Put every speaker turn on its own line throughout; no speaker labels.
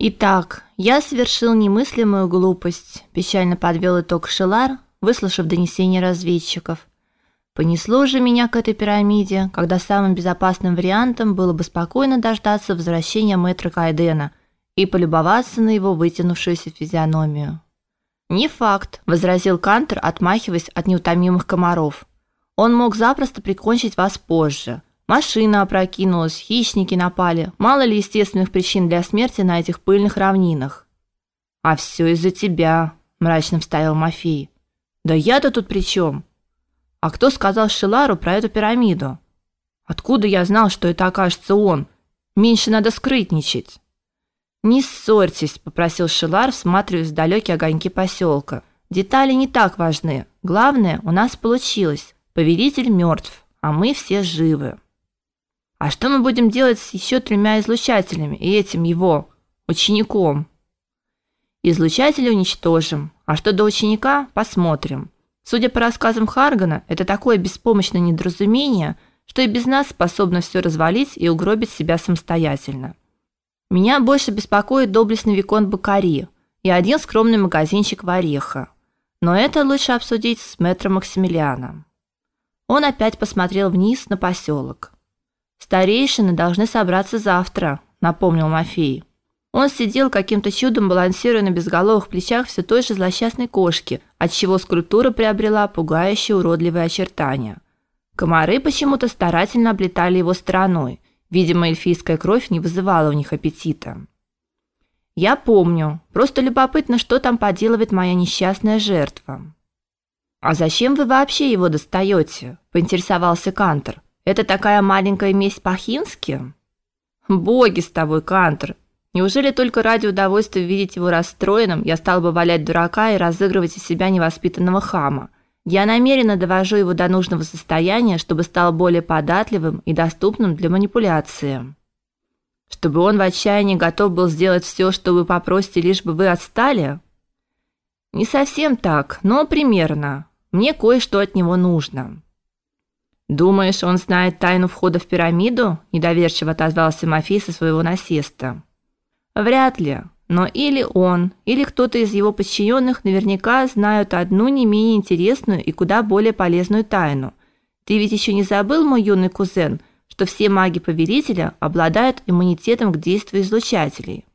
Итак, я совершил немыслимую глупость, печально подвел итог Шелар, выслушав донесение разведчиков. Понесло же меня к этой пирамиде, когда самым безопасным вариантом было бы спокойно дождаться возвращения мэтра Кайдена и полюбоваться на его вытянувшуюся физиономию. Не факт, возразил Кантер, отмахиваясь от неутомимых комаров. Он мог запросто прикончить вас позже. Машина опрокинулась, хищники напали. Мало ли естественных причин для смерти на этих пыльных равнинах. А все из-за тебя, мрачно вставил Мафей. Да я-то тут при чем? А кто сказал Шилару про эту пирамиду? Откуда я знал, что это окажется он? Меньше надо скрытничать. Не ссорьтесь, попросил Шилар, всматриваясь в далекие огоньки поселка. Детали не так важны. Главное, у нас получилось. Повелитель мертв, а мы все живы. А что мы будем делать с еще тремя излучателями и этим его учеником? Излучатели уничтожим, а что до ученика, посмотрим. Судя по рассказам Харгана, это такое беспомощное недоразумение, что и без нас способно все развалить и угробить себя самостоятельно. Меня больше беспокоит доблестный виконт Бакари и один скромный магазинчик в Ореха. Но это лучше обсудить с мэтром Максимилианом. Он опять посмотрел вниз на поселок. Старейшины должны собраться завтра, напомнил Мафей. Он сидел каким-то чудом балансируя на безголовых плечах все той же злосчастной кошки, отчего скульптура приобрела пугающие уродливые очертания. Комары почему-то старательно облетали его стороной. Видимо, эльфийская кровь не вызывала у них аппетита. Я помню. Просто любопытно, что там поделывает моя несчастная жертва. А зачем вы вообще его достаете? поинтересовался Кантер. Это такая маленькая месть по-хински? Боги с тобой, Кантер. Неужели только ради удовольствия видеть его расстроенным я стал бы валять дурака и разыгрывать из себя невоспитанного хама? Я намеренно довожу его до нужного состояния, чтобы стал более податливым и доступным для манипуляции. Чтобы он в отчаянии готов был сделать все, что вы попросите, лишь бы вы отстали? Не совсем так, но примерно. Мне кое-что от него нужно. Думаешь, он знает тайну входа в пирамиду? недоверчиво отозвался Мафей со своего насеста. Вряд ли. Но или он, или кто-то из его подчиненных наверняка знают одну не менее интересную и куда более полезную тайну. Ты ведь еще не забыл, мой юный кузен, что все маги повелителя обладают иммунитетом к действию излучателей.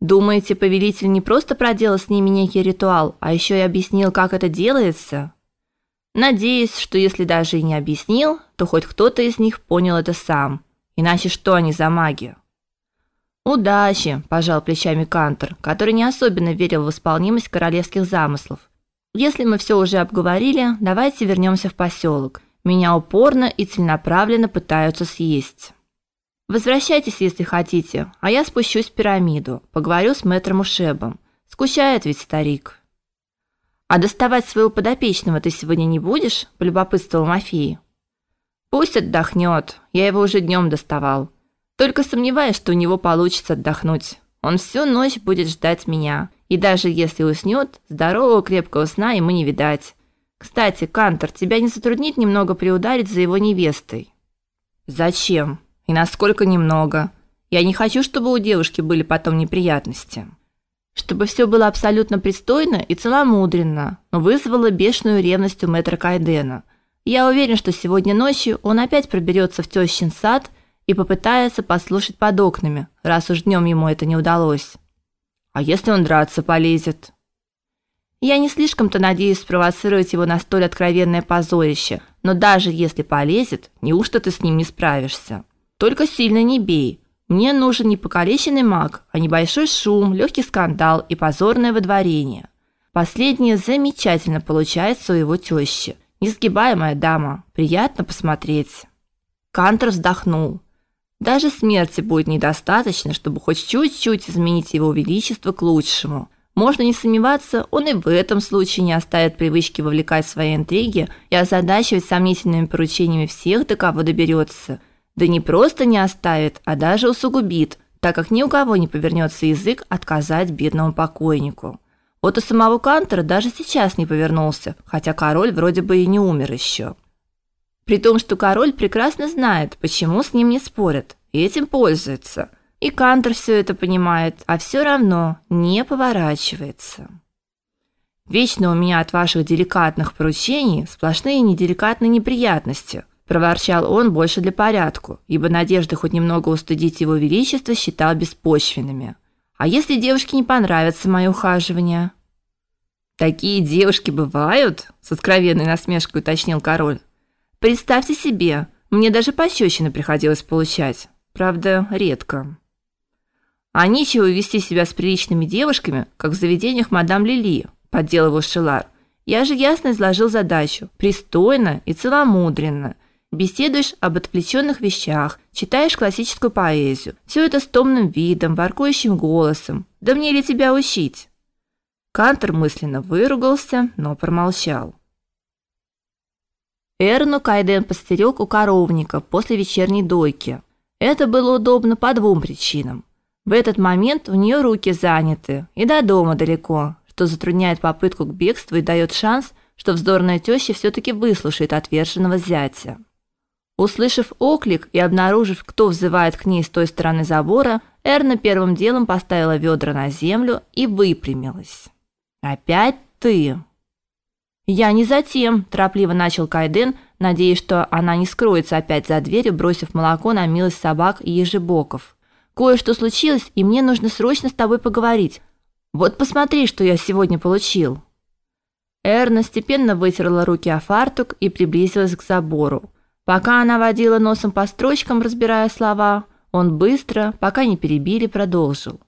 Думаете, повелитель не просто проделал с ними некий ритуал, а еще и объяснил, как это делается? Надеюсь, что если даже и не объяснил, то хоть кто-то из них понял это сам. Иначе что они за маги? Удачи, пожал плечами Кантер, который не особенно верил в исполнимость королевских замыслов. Если мы все уже обговорили, давайте вернемся в поселок. Меня упорно и целенаправленно пытаются съесть. Возвращайтесь, если хотите, а я спущусь в пирамиду, поговорю с мэтром Ушебом. Скучает ведь старик. А доставать своего подопечного ты сегодня не будешь? полюбопытствовал Мафей. Пусть отдохнет. Я его уже днем доставал. Только сомневаюсь, что у него получится отдохнуть. Он всю ночь будет ждать меня, и даже если уснет, здорового крепкого сна ему не видать. Кстати, Кантор, тебя не затруднит немного приударить за его невестой? Зачем? И насколько немного? Я не хочу, чтобы у девушки были потом неприятности чтобы все было абсолютно пристойно и целомудренно, но вызвало бешеную ревность у мэтра Кайдена. Я уверен, что сегодня ночью он опять проберется в тещин сад и попытается послушать под окнами, раз уж днем ему это не удалось. А если он драться полезет? Я не слишком-то надеюсь спровоцировать его на столь откровенное позорище, но даже если полезет, неужто ты с ним не справишься? Только сильно не бей, мне нужен не покалеченный маг, а небольшой шум, легкий скандал и позорное выдворение. Последнее замечательно получается у его тещи. Несгибаемая дама, приятно посмотреть. Кантер вздохнул. Даже смерти будет недостаточно, чтобы хоть чуть-чуть изменить его величество к лучшему. Можно не сомневаться, он и в этом случае не оставит привычки вовлекать в свои интриги и озадачивать сомнительными поручениями всех, до кого доберется – да не просто не оставит, а даже усугубит, так как ни у кого не повернется язык отказать бедному покойнику. Вот у самого Кантера даже сейчас не повернулся, хотя король вроде бы и не умер еще. При том, что король прекрасно знает, почему с ним не спорят, и этим пользуется. И Кантер все это понимает, а все равно не поворачивается. Вечно у меня от ваших деликатных поручений сплошные неделикатные неприятности, проворчал он больше для порядку, ибо надежды хоть немного устыдить его величество считал беспочвенными. А если девушке не понравится моё ухаживание? Такие девушки бывают, с откровенной насмешкой уточнил король. Представьте себе, мне даже пощечины приходилось получать. Правда, редко. А нечего вести себя с приличными девушками, как в заведениях мадам Лили, подделывал Шелар. Я же ясно изложил задачу, пристойно и целомудренно. Беседуешь об отвлеченных вещах, читаешь классическую поэзию. Все это с томным видом, воркующим голосом. Да мне ли тебя учить? Кантер мысленно выругался, но промолчал. Эрну Кайден постерег у коровника после вечерней дойки. Это было удобно по двум причинам. В этот момент у нее руки заняты, и до дома далеко, что затрудняет попытку к бегству и дает шанс, что вздорная теща все таки выслушает отверженного зятя. Услышав оклик и обнаружив, кто взывает к ней с той стороны забора, Эрна первым делом поставила ведра на землю и выпрямилась. Опять ты? Я не затем, торопливо начал Кайден, надеясь, что она не скроется опять за дверью, бросив молоко на милость собак и ежебоков. Кое-что случилось, и мне нужно срочно с тобой поговорить. Вот посмотри, что я сегодня получил. Эрна степенно вытерла руки о фартук и приблизилась к забору. Пока она водила носом по строчкам, разбирая слова, он быстро, пока не перебили, продолжил.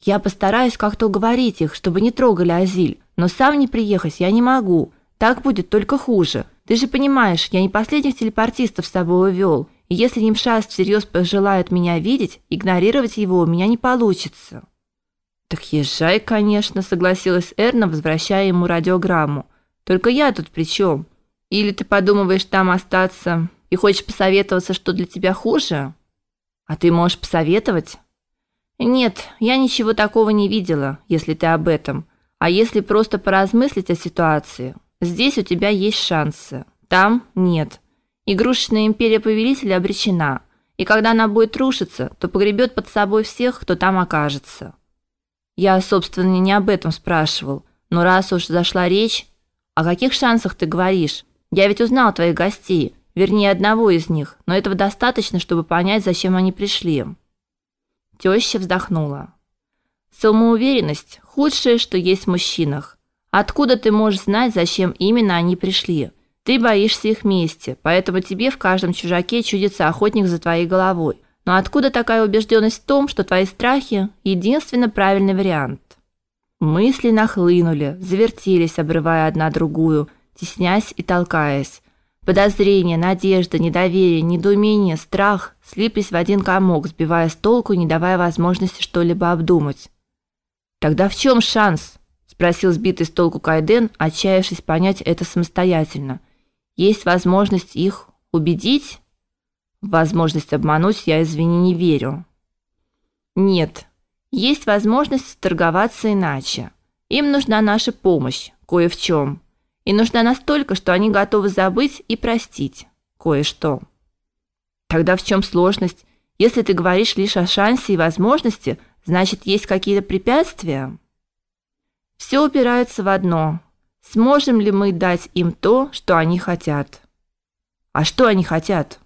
Я постараюсь как-то уговорить их, чтобы не трогали Азиль, но сам не приехать я не могу. Так будет только хуже. Ты же понимаешь, я не последних телепортистов с собой увел. И если Нимшаст всерьез пожелает меня видеть, игнорировать его у меня не получится. Так езжай, конечно, согласилась Эрна, возвращая ему радиограмму. Только я тут при чем? Или ты подумываешь там остаться и хочешь посоветоваться, что для тебя хуже? А ты можешь посоветовать? Нет, я ничего такого не видела, если ты об этом. А если просто поразмыслить о ситуации, здесь у тебя есть шансы. Там нет. Игрушечная империя повелителя обречена, и когда она будет рушиться, то погребет под собой всех, кто там окажется. Я, собственно, не об этом спрашивал, но раз уж зашла речь, о каких шансах ты говоришь? Я ведь узнал твоих гостей, вернее, одного из них, но этого достаточно, чтобы понять, зачем они пришли. Теща вздохнула. Самоуверенность худшее, что есть в мужчинах. Откуда ты можешь знать, зачем именно они пришли? Ты боишься их мести, поэтому тебе в каждом чужаке чудится охотник за твоей головой. Но откуда такая убежденность в том, что твои страхи единственно правильный вариант? Мысли нахлынули, завертелись, обрывая одна другую, теснясь и толкаясь. Подозрения, надежда, недоверие, недоумение, страх слиплись в один комок, сбивая с толку не давая возможности что-либо обдумать. Тогда в чем шанс? спросил сбитый с толку Кайден, отчаявшись понять это самостоятельно. Есть возможность их убедить? Возможность обмануть я, извини, не верю. Нет. Есть возможность торговаться иначе. Им нужна наша помощь кое в чем и нужна настолько, что они готовы забыть и простить кое-что. Тогда в чем сложность? Если ты говоришь лишь о шансе и возможности, значит, есть какие-то препятствия? Все упирается в одно: сможем ли мы дать им то, что они хотят? А что они хотят?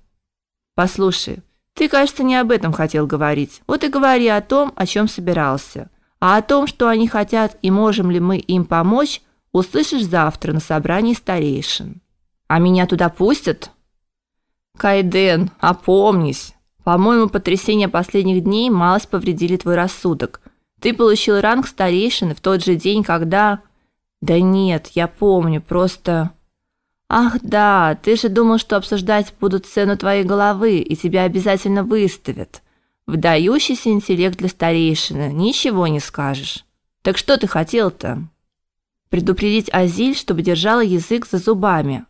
Послушай, ты, кажется, не об этом хотел говорить. Вот и говори о том, о чем собирался. А о том, что они хотят и можем ли мы им помочь, Услышишь завтра на собрании старейшин. А меня туда пустят? Кайден, опомнись. По-моему, потрясения последних дней малость повредили твой рассудок. Ты получил ранг старейшины в тот же день, когда Да нет, я помню, просто Ах, да, ты же думал, что обсуждать будут цену твоей головы и тебя обязательно выставят. Вдающийся интеллект для старейшины, ничего не скажешь. Так что ты хотел-то? Предупредить Азиль, чтобы держала язык за зубами.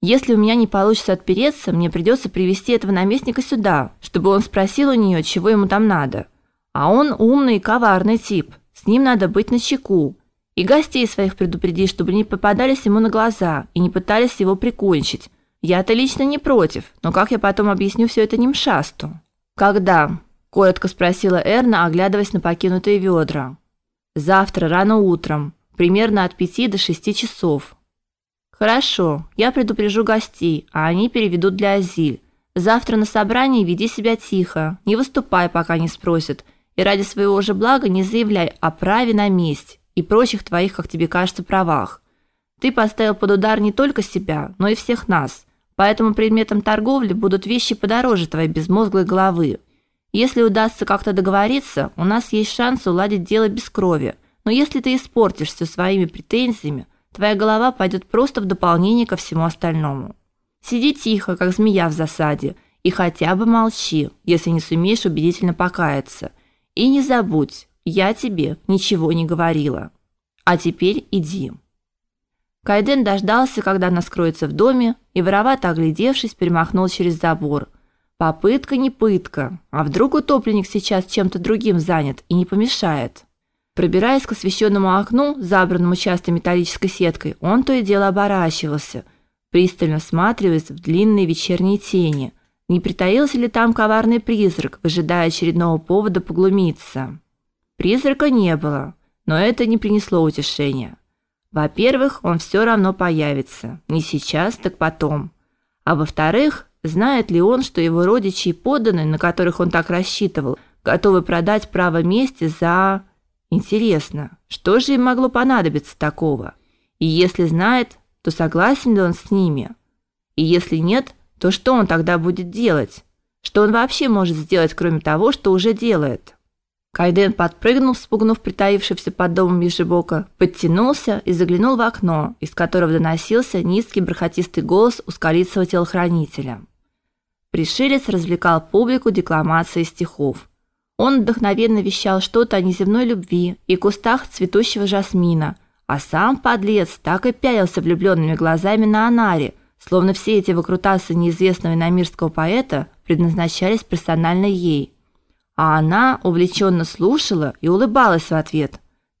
Если у меня не получится отпереться, мне придется привести этого наместника сюда, чтобы он спросил у нее, чего ему там надо. А он умный и коварный тип. С ним надо быть начеку. И гостей своих предупреди, чтобы не попадались ему на глаза и не пытались его прикончить. Я-то лично не против, но как я потом объясню все это Нимшасту? Когда? коротко спросила Эрна, оглядываясь на покинутые ведра. Завтра рано утром, примерно от пяти до шести часов. Хорошо, я предупрежу гостей, а они переведут для Азиль. Завтра на собрании веди себя тихо, не выступай, пока не спросят, и ради своего же блага не заявляй о праве на месть и прочих твоих, как тебе кажется, правах. Ты поставил под удар не только себя, но и всех нас. Поэтому предметом торговли будут вещи подороже твоей безмозглой головы. Если удастся как-то договориться, у нас есть шанс уладить дело без крови. Но если ты испортишься своими претензиями, твоя голова пойдет просто в дополнение ко всему остальному. Сиди тихо, как змея в засаде, и хотя бы молчи, если не сумеешь убедительно покаяться. И не забудь, я тебе ничего не говорила. А теперь иди. Кайден дождался, когда она скроется в доме, и воровато оглядевшись, перемахнул через забор – Попытка не пытка. А вдруг утопленник сейчас чем-то другим занят и не помешает? Пробираясь к освещенному окну, забранному частой металлической сеткой, он то и дело оборачивался, пристально всматриваясь в длинные вечерние тени. Не притаился ли там коварный призрак, выжидая очередного повода поглумиться? Призрака не было, но это не принесло утешения. Во-первых, он все равно появится, не сейчас, так потом. А во-вторых, Знает ли он, что его родичи и подданные, на которых он так рассчитывал, готовы продать право мести за Интересно, что же им могло понадобиться такого? И если знает, то согласен ли он с ними? И если нет, то что он тогда будет делать? Что он вообще может сделать, кроме того, что уже делает? Кайден подпрыгнул, спугнув притаившегося под домом ежебока, подтянулся и заглянул в окно, из которого доносился низкий бархатистый голос ускалицего телохранителя. Пришелец развлекал публику декламацией стихов. Он вдохновенно вещал что-то о неземной любви и кустах цветущего жасмина, а сам подлец так и пялился влюбленными глазами на Анаре, словно все эти выкрутасы неизвестного иномирского поэта предназначались персонально ей. А она увлеченно слушала и улыбалась в ответ.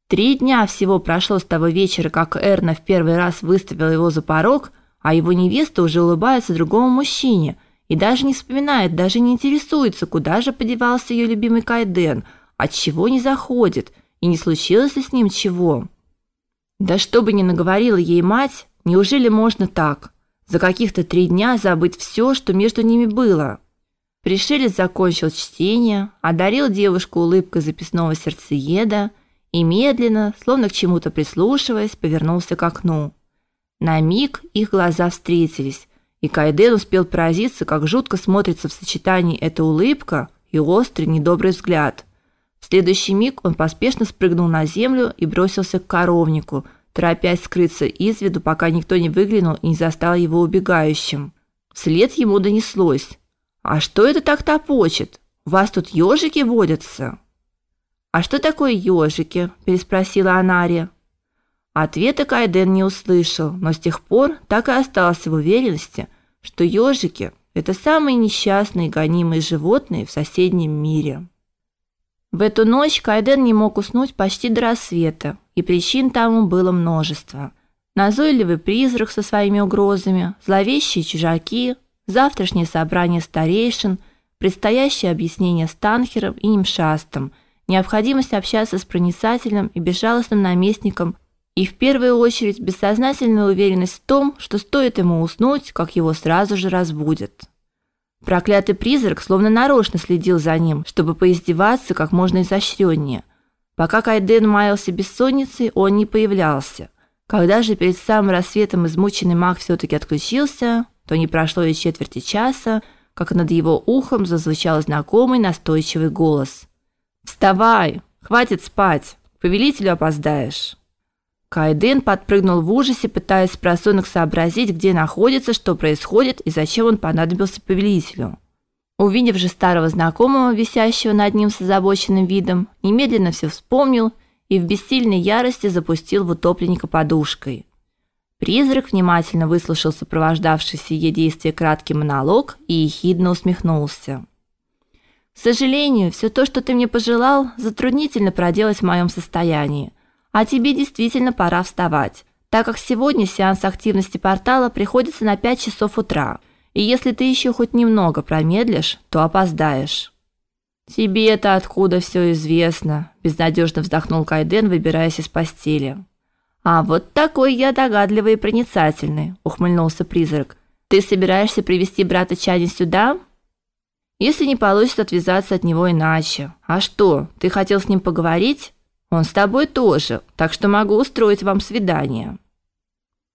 Три дня всего прошло с того вечера, как Эрна в первый раз выставила его за порог, а его невеста уже улыбается другому мужчине – и даже не вспоминает, даже не интересуется, куда же подевался ее любимый Кайден, от чего не заходит и не случилось ли с ним чего. Да что бы ни наговорила ей мать, неужели можно так? За каких-то три дня забыть все, что между ними было. Пришелец закончил чтение, одарил девушку улыбкой записного сердцееда и медленно, словно к чему-то прислушиваясь, повернулся к окну. На миг их глаза встретились, и Кайден успел поразиться, как жутко смотрится в сочетании эта улыбка и острый недобрый взгляд. В следующий миг он поспешно спрыгнул на землю и бросился к коровнику, торопясь скрыться из виду, пока никто не выглянул и не застал его убегающим. Вслед ему донеслось: "А что это так топочет? У вас тут ежики водятся?" "А что такое ежики?" переспросила Анария. Ответа Кайден не услышал, но с тех пор так и остался в уверенности, что ежики – это самые несчастные гонимые животные в соседнем мире. В эту ночь Кайден не мог уснуть почти до рассвета, и причин тому было множество. Назойливый призрак со своими угрозами, зловещие чужаки, завтрашнее собрание старейшин, предстоящее объяснение с Танхером и Нимшастом, необходимость общаться с проницательным и безжалостным наместником и в первую очередь бессознательная уверенность в том, что стоит ему уснуть, как его сразу же разбудят. Проклятый призрак словно нарочно следил за ним, чтобы поиздеваться как можно изощреннее. Пока Кайден маялся бессонницей, он не появлялся. Когда же перед самым рассветом измученный маг все таки отключился, то не прошло и четверти часа, как над его ухом зазвучал знакомый настойчивый голос. «Вставай! Хватит спать! К повелителю опоздаешь!» Кайден подпрыгнул в ужасе, пытаясь просунок сообразить, где находится, что происходит и зачем он понадобился повелителю. Увидев же старого знакомого, висящего над ним с озабоченным видом, немедленно все вспомнил и в бессильной ярости запустил в утопленника подушкой. Призрак внимательно выслушал сопровождавший сие действие краткий монолог и ехидно усмехнулся. К сожалению, все то, что ты мне пожелал, затруднительно проделать в моем состоянии. А тебе действительно пора вставать, так как сегодня сеанс активности портала приходится на 5 часов утра. И если ты еще хоть немного промедлишь, то опоздаешь. Тебе это откуда все известно? безнадежно вздохнул Кайден, выбираясь из постели. А вот такой я догадливый и проницательный, ухмыльнулся призрак. Ты собираешься привести брата Чани сюда? Если не получится отвязаться от него иначе. А что? Ты хотел с ним поговорить? Он с тобой тоже, так что могу устроить вам свидание.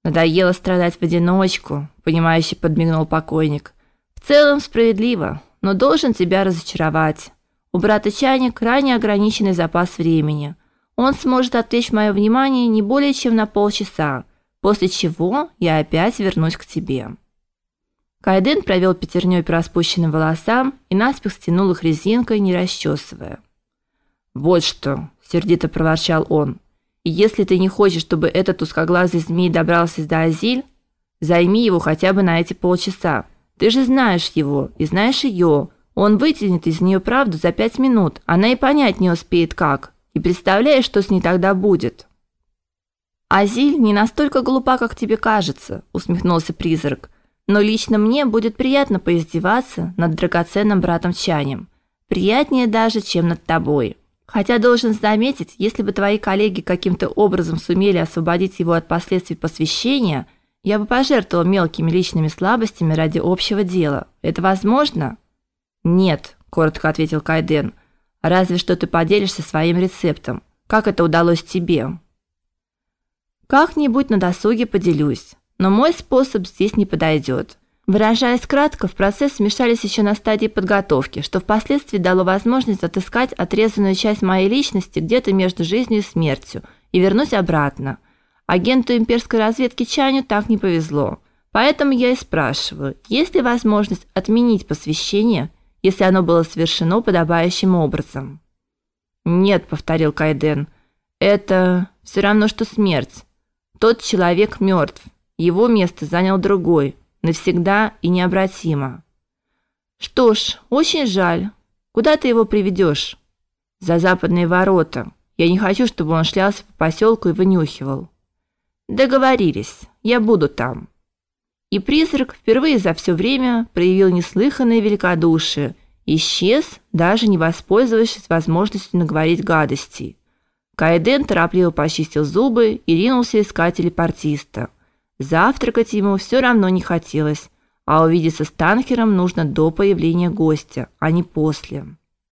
Надоело страдать в одиночку, понимающе подмигнул покойник. В целом справедливо, но должен тебя разочаровать. У брата Чани крайне ограниченный запас времени. Он сможет отвлечь мое внимание не более чем на полчаса, после чего я опять вернусь к тебе. Кайден провел пятерней по распущенным волосам и наспех стянул их резинкой, не расчесывая. "Вот что", сердито проворчал он. "И если ты не хочешь, чтобы этот узкоглазый змей добрался до Азиль, займи его хотя бы на эти полчаса. Ты же знаешь его и знаешь ее. Он вытянет из нее правду за пять минут. Она и понять не успеет как. И представляешь, что с ней тогда будет?" Азиль не настолько глупа, как тебе кажется, усмехнулся призрак. Но лично мне будет приятно поиздеваться над драгоценным братом Чанем. Приятнее даже, чем над тобой. Хотя должен заметить, если бы твои коллеги каким-то образом сумели освободить его от последствий посвящения, я бы пожертвовал мелкими личными слабостями ради общего дела. Это возможно? Нет, коротко ответил Кайден. Разве что ты поделишься своим рецептом. Как это удалось тебе? Как-нибудь на досуге поделюсь. Но мой способ здесь не подойдет. Выражаясь кратко, в процесс вмешались еще на стадии подготовки, что впоследствии дало возможность отыскать отрезанную часть моей личности где-то между жизнью и смертью и вернуть обратно. Агенту имперской разведки Чаню так не повезло. Поэтому я и спрашиваю, есть ли возможность отменить посвящение, если оно было совершено подобающим образом? Нет, повторил Кайден. Это все равно что смерть. Тот человек мертв. Его место занял другой, навсегда и необратимо. Что ж, очень жаль. Куда ты его приведешь? За западные ворота. Я не хочу, чтобы он шлялся по поселку и вынюхивал. Договорились. Я буду там. И призрак впервые за все время проявил неслыханное великодушие, исчез, даже не воспользовавшись возможностью наговорить гадостей. Кайден торопливо почистил зубы и ринулся искать телепортиста. Завтракать ему все равно не хотелось, а увидеться с Танхером нужно до появления гостя, а не после.